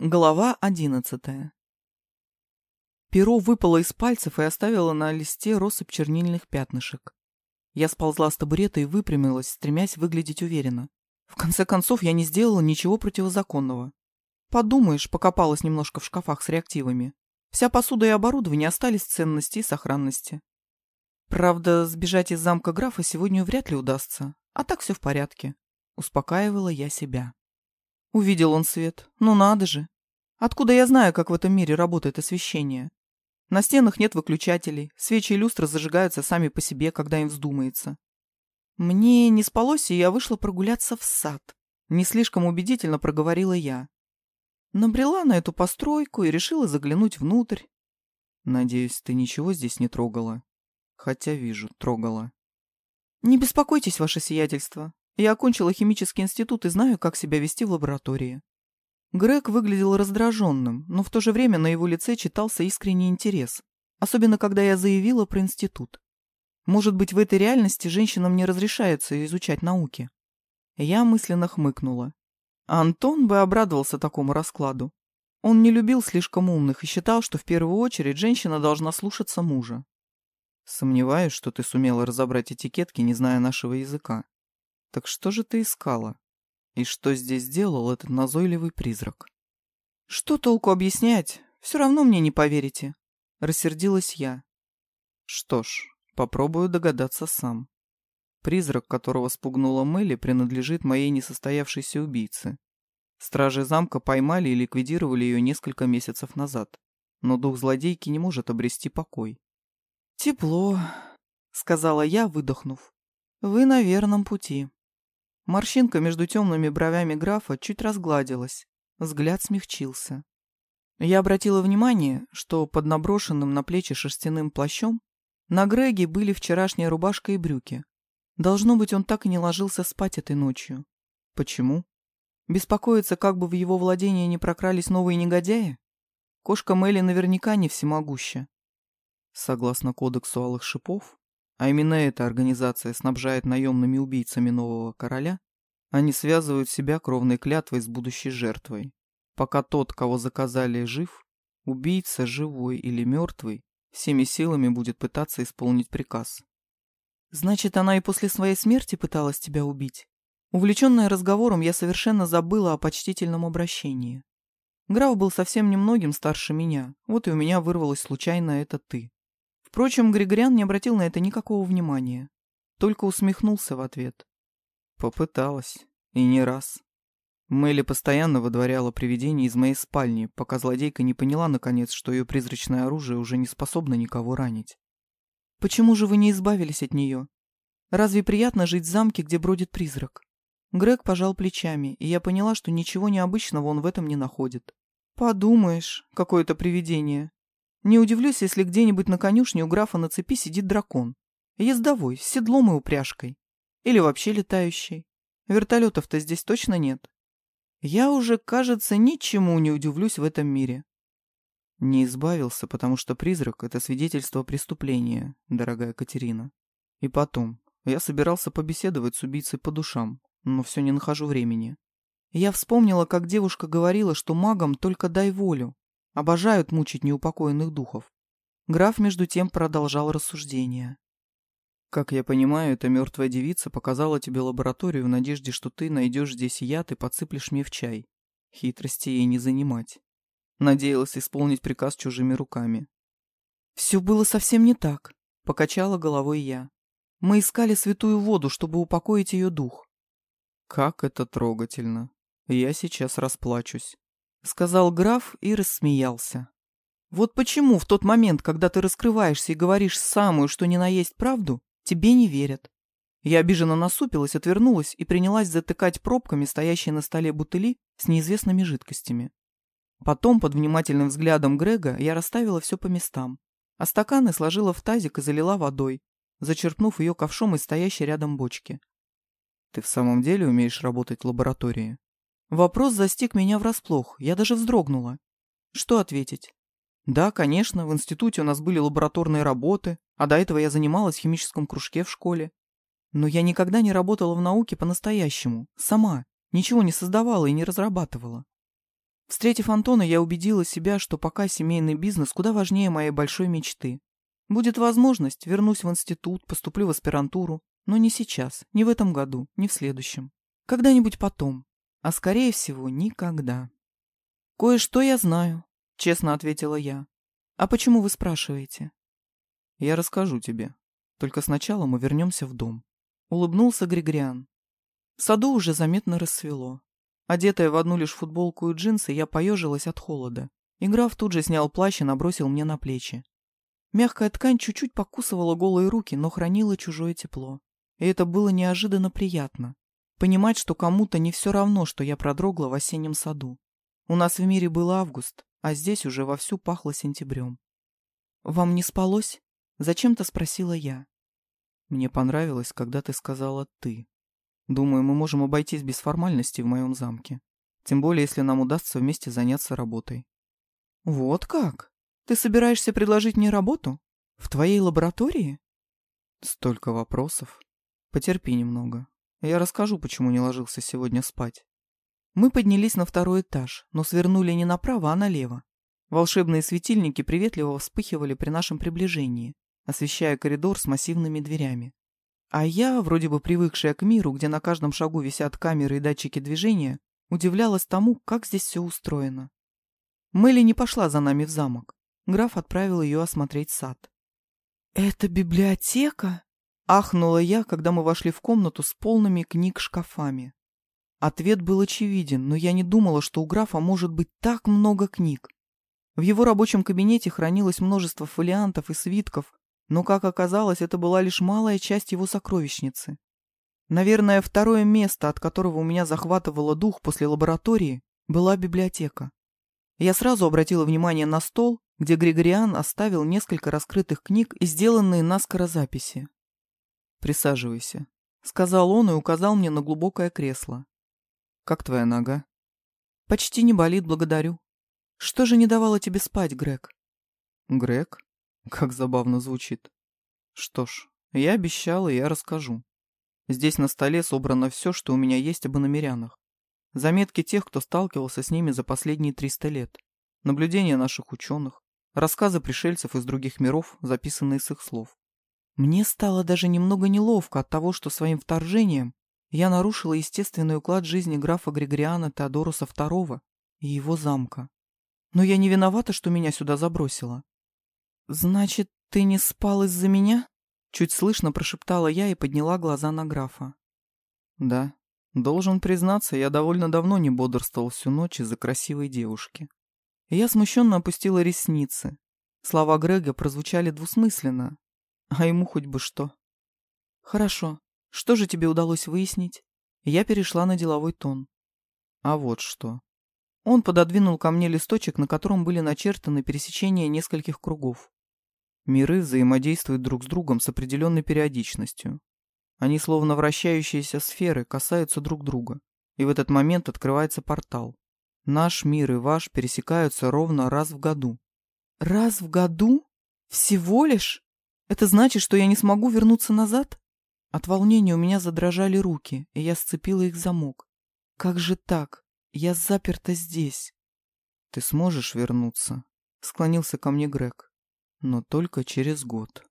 Глава одиннадцатая. Перо выпало из пальцев и оставило на листе россыпь чернильных пятнышек. Я сползла с табурета и выпрямилась, стремясь выглядеть уверенно. В конце концов, я не сделала ничего противозаконного. Подумаешь, покопалась немножко в шкафах с реактивами. Вся посуда и оборудование остались в ценности и сохранности. Правда, сбежать из замка графа сегодня вряд ли удастся, а так все в порядке. Успокаивала я себя. Увидел он свет. Ну надо же. Откуда я знаю, как в этом мире работает освещение? На стенах нет выключателей, свечи и люстры зажигаются сами по себе, когда им вздумается. Мне не спалось, и я вышла прогуляться в сад. Не слишком убедительно проговорила я. Набрела на эту постройку и решила заглянуть внутрь. Надеюсь, ты ничего здесь не трогала? Хотя вижу, трогала. Не беспокойтесь, ваше сиятельство. Я окончила химический институт и знаю, как себя вести в лаборатории. Грег выглядел раздраженным, но в то же время на его лице читался искренний интерес, особенно когда я заявила про институт. Может быть, в этой реальности женщинам не разрешается изучать науки. Я мысленно хмыкнула. Антон бы обрадовался такому раскладу. Он не любил слишком умных и считал, что в первую очередь женщина должна слушаться мужа. Сомневаюсь, что ты сумела разобрать этикетки, не зная нашего языка. Так что же ты искала? И что здесь делал этот назойливый призрак? Что толку объяснять? Все равно мне не поверите. Рассердилась я. Что ж, попробую догадаться сам. Призрак, которого спугнула Мелли, принадлежит моей несостоявшейся убийце. Стражи замка поймали и ликвидировали ее несколько месяцев назад. Но дух злодейки не может обрести покой. «Тепло», — сказала я, выдохнув. «Вы на верном пути». Морщинка между темными бровями графа чуть разгладилась. Взгляд смягчился. Я обратила внимание, что под наброшенным на плечи шерстяным плащом на Греге были вчерашняя рубашка и брюки. Должно быть, он так и не ложился спать этой ночью. Почему? Беспокоиться, как бы в его владение не прокрались новые негодяи? Кошка Мелли наверняка не всемогуща. Согласно кодексу алых шипов, а именно эта организация снабжает наемными убийцами нового короля, они связывают себя кровной клятвой с будущей жертвой. Пока тот, кого заказали, жив, убийца, живой или мертвый, всеми силами будет пытаться исполнить приказ. Значит, она и после своей смерти пыталась тебя убить? Увлеченная разговором, я совершенно забыла о почтительном обращении. Граф был совсем немногим старше меня, вот и у меня вырвалось случайно это «ты». Впрочем, Григориан не обратил на это никакого внимания. Только усмехнулся в ответ. Попыталась. И не раз. Мелли постоянно выдворяла привидение из моей спальни, пока злодейка не поняла, наконец, что ее призрачное оружие уже не способно никого ранить. «Почему же вы не избавились от нее? Разве приятно жить в замке, где бродит призрак?» Грег пожал плечами, и я поняла, что ничего необычного он в этом не находит. «Подумаешь, какое-то привидение. Не удивлюсь, если где-нибудь на конюшне у графа на цепи сидит дракон. Ездовой, с седлом и упряжкой. Или вообще летающий. Вертолетов-то здесь точно нет. Я уже, кажется, ничему не удивлюсь в этом мире. Не избавился, потому что призрак — это свидетельство преступления, дорогая Катерина. И потом, я собирался побеседовать с убийцей по душам, но все не нахожу времени. Я вспомнила, как девушка говорила, что магам только дай волю, Обожают мучить неупокоенных духов. Граф, между тем, продолжал рассуждение. Как я понимаю, эта мертвая девица показала тебе лабораторию в надежде, что ты найдешь здесь яд и подсыплешь мне в чай. Хитрости ей не занимать. Надеялась исполнить приказ чужими руками. Все было совсем не так, покачала головой я. Мы искали святую воду, чтобы упокоить ее дух. Как это трогательно. Я сейчас расплачусь. — сказал граф и рассмеялся. «Вот почему в тот момент, когда ты раскрываешься и говоришь самую, что ни на есть правду, тебе не верят». Я обиженно насупилась, отвернулась и принялась затыкать пробками стоящие на столе бутыли с неизвестными жидкостями. Потом, под внимательным взглядом Грега, я расставила все по местам, а стаканы сложила в тазик и залила водой, зачерпнув ее ковшом из стоящей рядом бочки. «Ты в самом деле умеешь работать в лаборатории?» Вопрос застиг меня врасплох, я даже вздрогнула. Что ответить? Да, конечно, в институте у нас были лабораторные работы, а до этого я занималась в химическом кружке в школе. Но я никогда не работала в науке по-настоящему, сама, ничего не создавала и не разрабатывала. Встретив Антона, я убедила себя, что пока семейный бизнес куда важнее моей большой мечты. Будет возможность, вернусь в институт, поступлю в аспирантуру, но не сейчас, не в этом году, не в следующем. Когда-нибудь потом, а скорее всего, никогда. Кое-что я знаю, честно ответила я. А почему вы спрашиваете? Я расскажу тебе. Только сначала мы вернемся в дом. Улыбнулся Григориан. В саду уже заметно рассвело. Одетая в одну лишь футболку и джинсы, я поежилась от холода. И граф тут же снял плащ и набросил мне на плечи. Мягкая ткань чуть-чуть покусывала голые руки, но хранила чужое тепло. И это было неожиданно приятно. Понимать, что кому-то не все равно, что я продрогла в осеннем саду. У нас в мире был август, а здесь уже вовсю пахло сентябрем. «Вам не спалось?» — зачем-то спросила я. «Мне понравилось, когда ты сказала «ты». Думаю, мы можем обойтись без формальностей в моем замке. Тем более, если нам удастся вместе заняться работой. Вот как? Ты собираешься предложить мне работу? В твоей лаборатории? Столько вопросов. Потерпи немного. Я расскажу, почему не ложился сегодня спать. Мы поднялись на второй этаж, но свернули не направо, а налево. Волшебные светильники приветливо вспыхивали при нашем приближении, освещая коридор с массивными дверями. А я, вроде бы привыкшая к миру, где на каждом шагу висят камеры и датчики движения, удивлялась тому, как здесь все устроено. Мелли не пошла за нами в замок. Граф отправил ее осмотреть сад. «Это библиотека?» — ахнула я, когда мы вошли в комнату с полными книг шкафами. Ответ был очевиден, но я не думала, что у графа может быть так много книг. В его рабочем кабинете хранилось множество фолиантов и свитков, но, как оказалось, это была лишь малая часть его сокровищницы. Наверное, второе место, от которого у меня захватывало дух после лаборатории, была библиотека. Я сразу обратила внимание на стол, где Григориан оставил несколько раскрытых книг и сделанные наскоро записи. «Присаживайся», — сказал он и указал мне на глубокое кресло. «Как твоя нога?» «Почти не болит, благодарю. Что же не давало тебе спать, Грег?» «Грег?» Как забавно звучит. Что ж, я обещал, и я расскажу. Здесь на столе собрано все, что у меня есть об иномерянах. Заметки тех, кто сталкивался с ними за последние 300 лет. Наблюдения наших ученых. Рассказы пришельцев из других миров, записанные с их слов. Мне стало даже немного неловко от того, что своим вторжением я нарушила естественный уклад жизни графа Григориана Теодоруса II и его замка. Но я не виновата, что меня сюда забросило. «Значит, ты не спал из-за меня?» Чуть слышно прошептала я и подняла глаза на графа. «Да. Должен признаться, я довольно давно не бодрствовал всю ночь из-за красивой девушки». Я смущенно опустила ресницы. Слова Грега прозвучали двусмысленно. А ему хоть бы что. «Хорошо. Что же тебе удалось выяснить?» Я перешла на деловой тон. «А вот что». Он пододвинул ко мне листочек, на котором были начертаны пересечения нескольких кругов. Миры взаимодействуют друг с другом с определенной периодичностью. Они, словно вращающиеся сферы, касаются друг друга, и в этот момент открывается портал. Наш мир и ваш пересекаются ровно раз в году. Раз в году? Всего лишь? Это значит, что я не смогу вернуться назад? От волнения у меня задрожали руки, и я сцепила их замок. Как же так? Я заперта здесь. Ты сможешь вернуться? Склонился ко мне Грег но только через год.